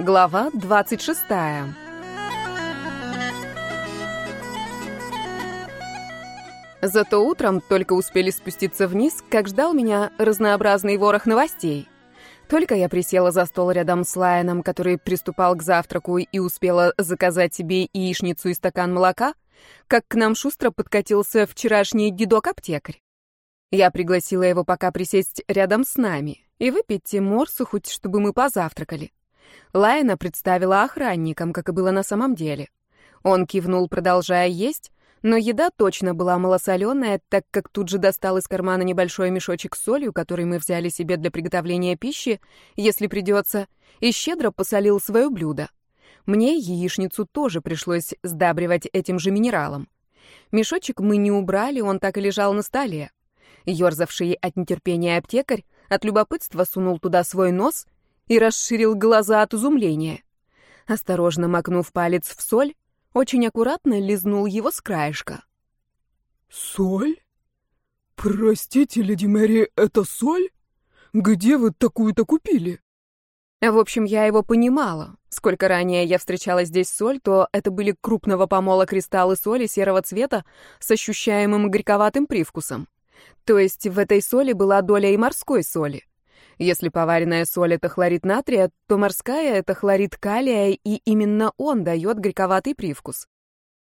Глава 26. Зато утром только успели спуститься вниз, как ждал меня разнообразный ворох новостей. Только я присела за стол рядом с Лайоном, который приступал к завтраку и успела заказать себе яичницу и стакан молока, как к нам шустро подкатился вчерашний дедок-аптекарь. Я пригласила его пока присесть рядом с нами и выпить морсу, хоть чтобы мы позавтракали. Лайна представила охранникам, как и было на самом деле. Он кивнул, продолжая есть, но еда точно была малосоленая, так как тут же достал из кармана небольшой мешочек с солью, который мы взяли себе для приготовления пищи, если придется, и щедро посолил свое блюдо. Мне яичницу тоже пришлось сдабривать этим же минералом. Мешочек мы не убрали, он так и лежал на столе. Ёрзавший от нетерпения аптекарь от любопытства сунул туда свой нос и расширил глаза от изумления. Осторожно макнув палец в соль, очень аккуратно лизнул его с краешка. «Соль? Простите, леди Мэри, это соль? Где вы такую-то купили?» В общем, я его понимала. Сколько ранее я встречала здесь соль, то это были крупного помола кристаллы соли серого цвета с ощущаемым горьковатым привкусом. То есть в этой соли была доля и морской соли. Если поваренная соль — это хлорид натрия, то морская — это хлорид калия, и именно он дает горьковатый привкус.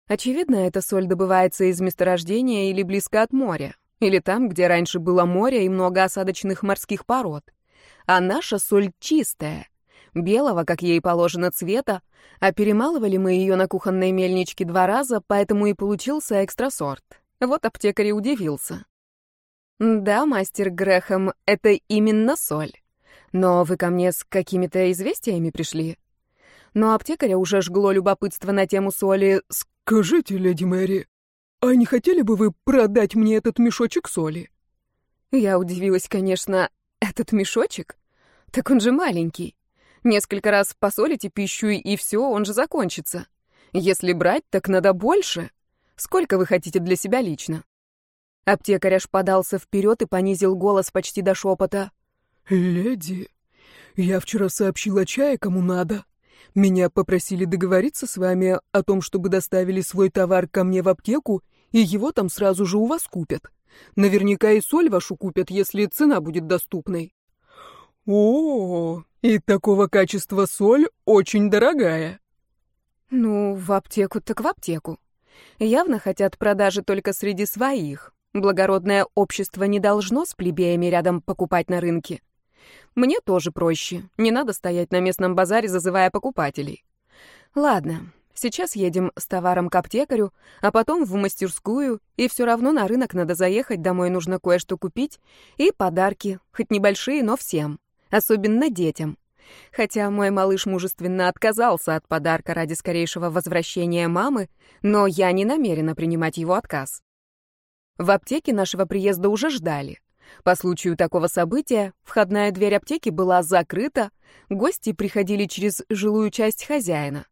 Очевидно, эта соль добывается из месторождения или близко от моря, или там, где раньше было море и много осадочных морских пород. А наша соль чистая, белого, как ей положено, цвета, а перемалывали мы ее на кухонной мельничке два раза, поэтому и получился экстрасорт. Вот аптекарь и удивился. «Да, мастер Грэхэм, это именно соль. Но вы ко мне с какими-то известиями пришли?» Но аптекаря уже жгло любопытство на тему соли. «Скажите, леди Мэри, а не хотели бы вы продать мне этот мешочек соли?» Я удивилась, конечно. «Этот мешочек? Так он же маленький. Несколько раз посолите пищу, и все, он же закончится. Если брать, так надо больше. Сколько вы хотите для себя лично?» Аптекарь аж подался вперед и понизил голос почти до шепота. «Леди, я вчера сообщила чая, кому надо. Меня попросили договориться с вами о том, чтобы доставили свой товар ко мне в аптеку, и его там сразу же у вас купят. Наверняка и соль вашу купят, если цена будет доступной». «О, и такого качества соль очень дорогая». «Ну, в аптеку так в аптеку. Явно хотят продажи только среди своих. Благородное общество не должно с плебеями рядом покупать на рынке. Мне тоже проще. Не надо стоять на местном базаре, зазывая покупателей. Ладно, сейчас едем с товаром к аптекарю, а потом в мастерскую, и все равно на рынок надо заехать, домой нужно кое-что купить, и подарки, хоть небольшие, но всем, особенно детям. Хотя мой малыш мужественно отказался от подарка ради скорейшего возвращения мамы, но я не намерена принимать его отказ. В аптеке нашего приезда уже ждали. По случаю такого события входная дверь аптеки была закрыта, гости приходили через жилую часть хозяина.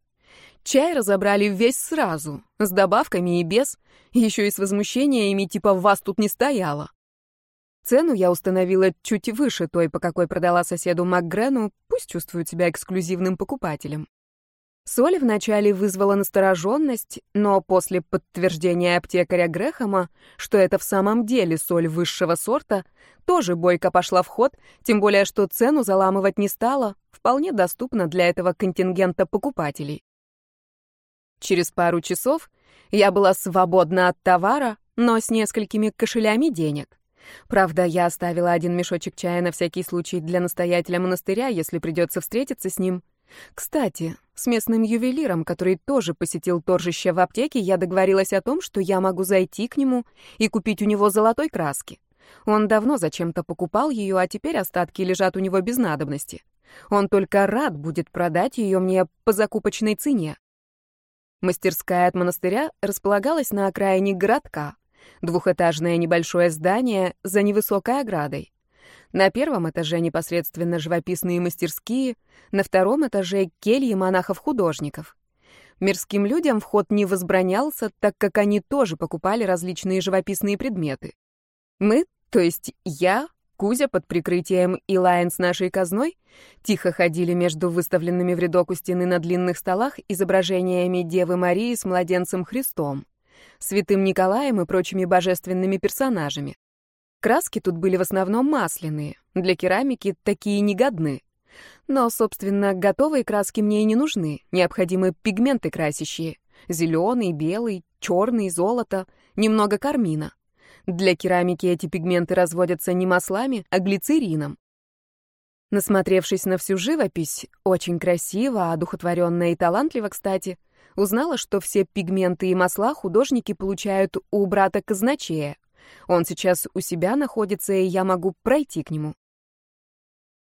Чай разобрали весь сразу, с добавками и без, еще и с возмущениями типа «вас тут не стояло». Цену я установила чуть выше той, по какой продала соседу МакГрену, пусть чувствует себя эксклюзивным покупателем. Соль вначале вызвала настороженность, но после подтверждения аптекаря Грэхэма, что это в самом деле соль высшего сорта, тоже бойко пошла в ход, тем более что цену заламывать не стала, вполне доступна для этого контингента покупателей. Через пару часов я была свободна от товара, но с несколькими кошелями денег. Правда, я оставила один мешочек чая на всякий случай для настоятеля монастыря, если придется встретиться с ним — кстати, с местным ювелиром, который тоже посетил торжище в аптеке, я договорилась о том, что я могу зайти к нему и купить у него золотой краски. Он давно зачем-то покупал ее, а теперь остатки лежат у него без надобности. Он только рад будет продать ее мне по закупочной цене. Мастерская от монастыря располагалась на окраине городка. Двухэтажное небольшое здание за невысокой оградой. На первом этаже непосредственно живописные мастерские, на втором этаже кельи монахов-художников. Мирским людям вход не возбранялся, так как они тоже покупали различные живописные предметы. Мы, то есть я, Кузя под прикрытием и Лайн с нашей казной тихо ходили между выставленными в рядок у стены на длинных столах изображениями Девы Марии с младенцем Христом, святым Николаем и прочими божественными персонажами. Краски тут были в основном масляные, для керамики такие негодны. Но, собственно, готовые краски мне и не нужны, необходимы пигменты красящие. Зеленый, белый, черный, золото, немного кармина. Для керамики эти пигменты разводятся не маслами, а глицерином. Насмотревшись на всю живопись, очень красиво, одухотворенно и талантливо, кстати, узнала, что все пигменты и масла художники получают у брата казначея. Он сейчас у себя находится, и я могу пройти к нему.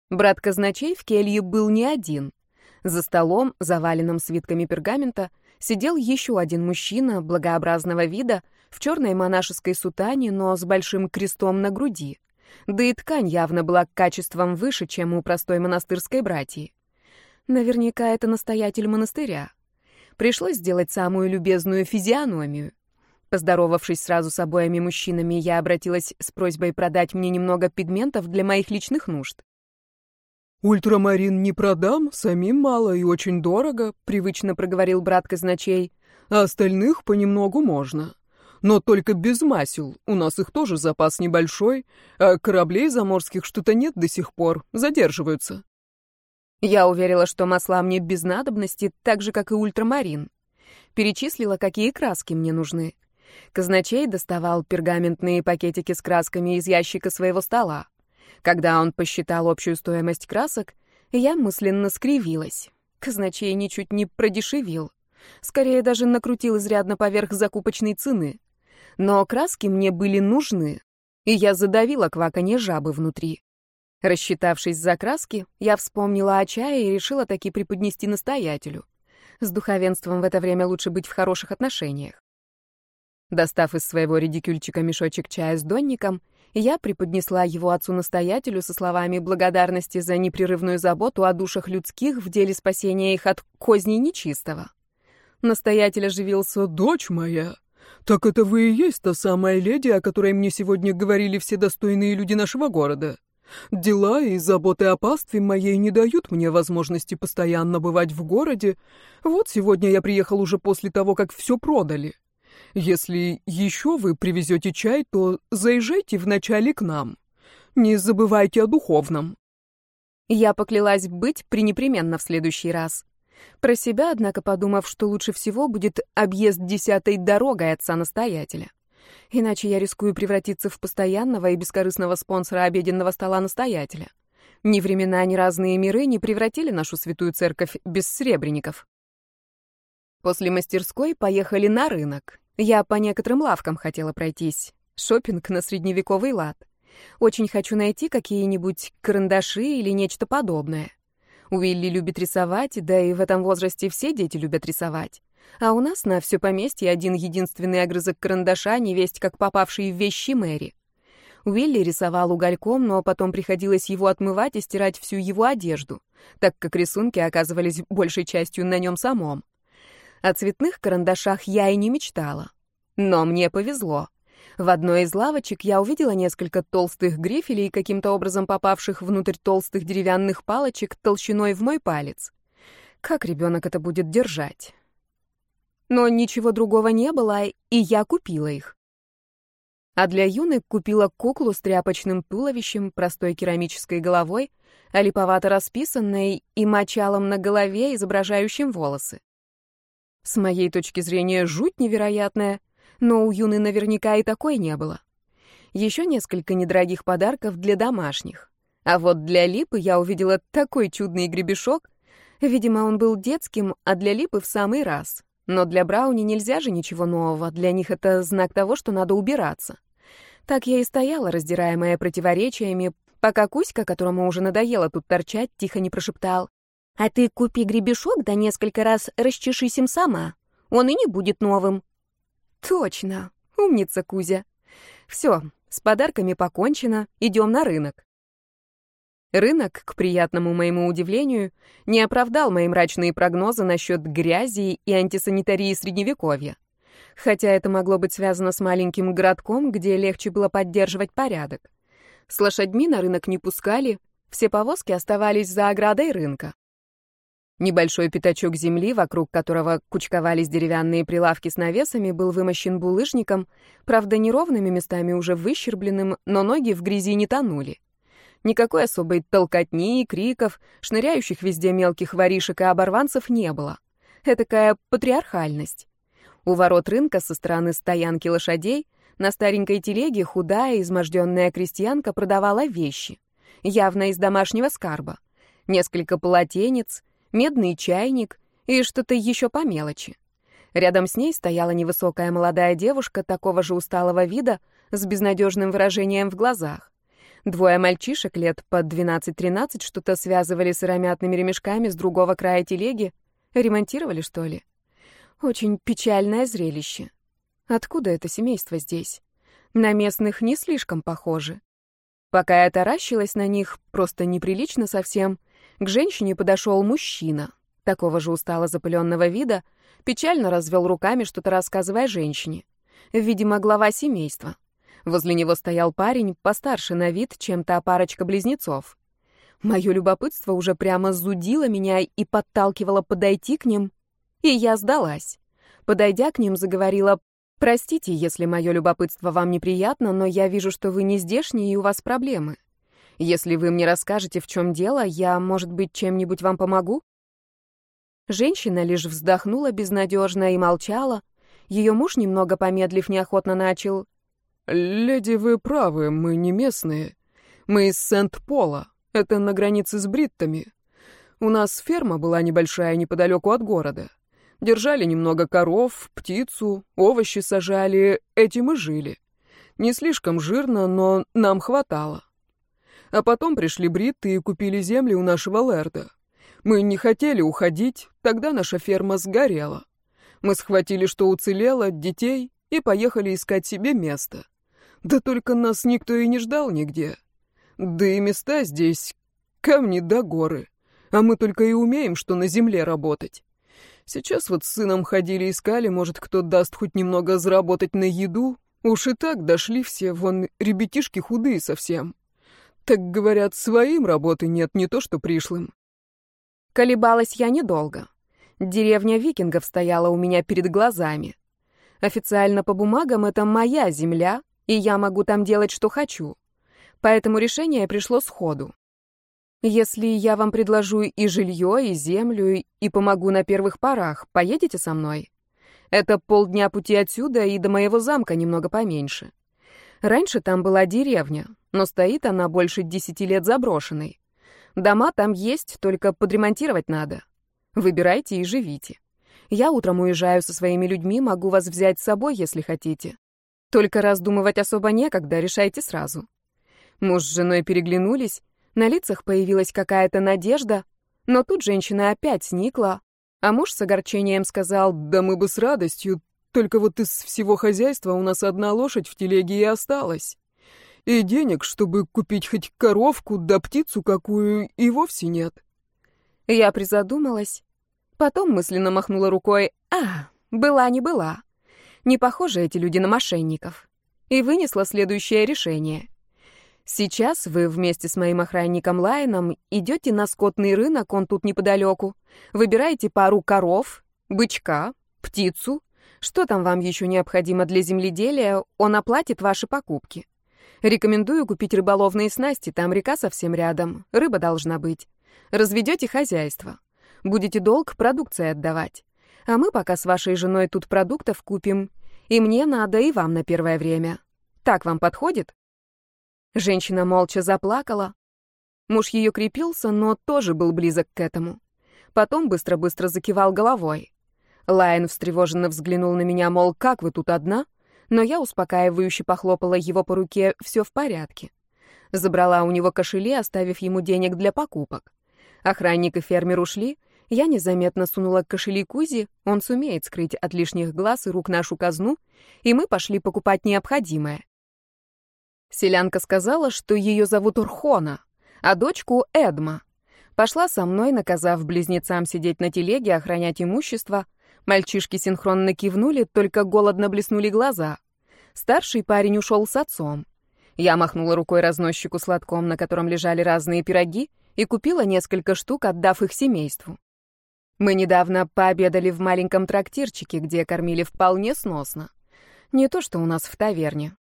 Брат казначей в келье был не один. За столом, заваленным свитками пергамента, сидел еще один мужчина благообразного вида в черной монашеской сутане, но с большим крестом на груди. Да и ткань явно была качеством выше, чем у простой монастырской братьи. Наверняка это настоятель монастыря. Пришлось сделать самую любезную физиономию. Поздоровавшись сразу с обоими мужчинами, я обратилась с просьбой продать мне немного пигментов для моих личных нужд. «Ультрамарин не продам, самим мало и очень дорого», — привычно проговорил брат казначей. «А остальных понемногу можно». Но только без масел. У нас их тоже запас небольшой, а кораблей заморских что-то нет до сих пор, задерживаются. Я уверила, что масла мне без надобности, так же, как и ультрамарин. Перечислила, какие краски мне нужны. Казначей доставал пергаментные пакетики с красками из ящика своего стола. Когда он посчитал общую стоимость красок, я мысленно скривилась. Казначей ничуть не продешевил. Скорее даже накрутил изрядно поверх закупочной цены но краски мне были нужны, и я задавила кваканье жабы внутри. Рассчитавшись за краски, я вспомнила о чае и решила таки преподнести настоятелю. С духовенством в это время лучше быть в хороших отношениях. Достав из своего редикюльчика мешочек чая с донником, я преподнесла его отцу-настоятелю со словами благодарности за непрерывную заботу о душах людских в деле спасения их от козней нечистого. Настоятель оживился «Дочь моя, «Так это вы и есть та самая леди, о которой мне сегодня говорили все достойные люди нашего города. Дела и заботы о пастве моей не дают мне возможности постоянно бывать в городе. Вот сегодня я приехал уже после того, как все продали. Если еще вы привезете чай, то заезжайте вначале к нам. Не забывайте о духовном». Я поклялась быть пренепременно в следующий раз. Про себя, однако, подумав, что лучше всего будет объезд десятой дорогой отца-настоятеля. Иначе я рискую превратиться в постоянного и бескорыстного спонсора обеденного стола настоятеля. Ни времена, ни разные миры не превратили нашу святую церковь без сребреников. После мастерской поехали на рынок. Я по некоторым лавкам хотела пройтись. Шопинг на средневековый лад. Очень хочу найти какие-нибудь карандаши или нечто подобное. Уилли любит рисовать, да и в этом возрасте все дети любят рисовать. А у нас на все поместье один единственный огрызок карандаша, невесть как попавший в вещи Мэри. Уилли рисовал угольком, но потом приходилось его отмывать и стирать всю его одежду, так как рисунки оказывались большей частью на нем самом. О цветных карандашах я и не мечтала. Но мне повезло. В одной из лавочек я увидела несколько толстых грифелей, каким-то образом попавших внутрь толстых деревянных палочек толщиной в мой палец. Как ребенок это будет держать? Но ничего другого не было, и я купила их. А для Юны купила куклу с тряпочным туловищем, простой керамической головой, а липовато расписанной и мочалом на голове, изображающим волосы. С моей точки зрения, жуть невероятная — но у Юны наверняка и такой не было. Еще несколько недорогих подарков для домашних. А вот для Липы я увидела такой чудный гребешок. Видимо, он был детским, а для Липы в самый раз. Но для Брауни нельзя же ничего нового, для них это знак того, что надо убираться. Так я и стояла, раздираемая противоречиями, пока Кузька, которому уже надоело тут торчать, тихо не прошептал. «А ты купи гребешок, да несколько раз расчешись им сама. Он и не будет новым». Точно. Умница, Кузя. Все, с подарками покончено, идем на рынок. Рынок, к приятному моему удивлению, не оправдал мои мрачные прогнозы насчет грязи и антисанитарии Средневековья. Хотя это могло быть связано с маленьким городком, где легче было поддерживать порядок. С лошадьми на рынок не пускали, все повозки оставались за оградой рынка. Небольшой пятачок земли, вокруг которого кучковались деревянные прилавки с навесами, был вымощен булыжником, правда, неровными местами уже выщербленным, но ноги в грязи не тонули. Никакой особой толкотни, криков, шныряющих везде мелких воришек и оборванцев не было. Этакая патриархальность. У ворот рынка со стороны стоянки лошадей на старенькой телеге худая, изможденная крестьянка продавала вещи, явно из домашнего скарба. Несколько полотенец, медный чайник и что-то еще по мелочи. Рядом с ней стояла невысокая молодая девушка такого же усталого вида с безнадежным выражением в глазах. Двое мальчишек лет под 12-13 что-то связывали сыромятными ремешками с другого края телеги. Ремонтировали, что ли? Очень печальное зрелище. Откуда это семейство здесь? На местных не слишком похоже. Пока я таращилась на них, просто неприлично совсем — к женщине подошел мужчина, такого же устало запыленного вида, печально развел руками, что-то рассказывая женщине. Видимо, глава семейства. Возле него стоял парень, постарше на вид, чем та парочка близнецов. Мое любопытство уже прямо зудило меня и подталкивало подойти к ним, и я сдалась. Подойдя к ним, заговорила «Простите, если мое любопытство вам неприятно, но я вижу, что вы не здешние и у вас проблемы. Если вы мне расскажете, в чем дело, я, может быть, чем-нибудь вам помогу?» Женщина лишь вздохнула безнадежно и молчала. Ее муж, немного помедлив, неохотно начал. «Леди, вы правы, мы не местные. Мы из Сент-Пола. Это на границе с Бриттами. У нас ферма была небольшая неподалеку от города. Держали немного коров, птицу, овощи сажали, этим и жили. Не слишком жирно, но нам хватало. А потом пришли бритты и купили земли у нашего Лерда. Мы не хотели уходить, тогда наша ферма сгорела. Мы схватили, что уцелело, детей, и поехали искать себе место. Да только нас никто и не ждал нигде. Да и места здесь камни да горы. А мы только и умеем, что на земле работать. Сейчас вот с сыном ходили искали, может, кто даст хоть немного заработать на еду. Уж и так дошли все, вон ребятишки худые совсем. Так говорят, своим работы нет, не то что пришлым. Колебалась я недолго. Деревня викингов стояла у меня перед глазами. Официально по бумагам это моя земля, и я могу там делать, что хочу. Поэтому решение пришло сходу. Если я вам предложу и жилье, и землю, и помогу на первых порах, поедете со мной? Это полдня пути отсюда и до моего замка немного поменьше. Раньше там была деревня, но стоит она больше десяти лет заброшенной. Дома там есть, только подремонтировать надо. Выбирайте и живите. Я утром уезжаю со своими людьми, могу вас взять с собой, если хотите. Только раздумывать особо некогда, решайте сразу. Муж с женой переглянулись, на лицах появилась какая-то надежда, но тут женщина опять сникла, а муж с огорчением сказал, «Да мы бы с радостью, только вот из всего хозяйства у нас одна лошадь в телеге и осталась. И денег, чтобы купить хоть коровку да птицу какую, и вовсе нет. Я призадумалась. Потом мысленно махнула рукой. А, была не была. Не похожи эти люди на мошенников. И вынесла следующее решение. Сейчас вы вместе с моим охранником Лайном идете на скотный рынок, он тут неподалеку. Выбираете пару коров, бычка, птицу, что там вам еще необходимо для земледелия, он оплатит ваши покупки. Рекомендую купить рыболовные снасти, там река совсем рядом, рыба должна быть. Разведете хозяйство. Будете долг продукции отдавать. А мы пока с вашей женой тут продуктов купим. И мне надо, и вам на первое время. Так вам подходит?» Женщина молча заплакала. Муж ее крепился, но тоже был близок к этому. Потом быстро-быстро закивал головой. Лайн встревоженно взглянул на меня, мол, как вы тут одна? Но я успокаивающе похлопала его по руке, все в порядке. Забрала у него кошели, оставив ему денег для покупок. Охранник и фермер ушли, я незаметно сунула кошели Кузи, он сумеет скрыть от лишних глаз и рук нашу казну, и мы пошли покупать необходимое. Селянка сказала, что ее зовут Урхона, а дочку — Эдма. Пошла со мной, наказав близнецам сидеть на телеге, охранять имущество, Мальчишки синхронно кивнули, только голодно блеснули глаза. Старший парень ушел с отцом. Я махнула рукой разносчику с лотком, на котором лежали разные пироги, и купила несколько штук, отдав их семейству. Мы недавно пообедали в маленьком трактирчике, где кормили вполне сносно. Не то, что у нас в таверне.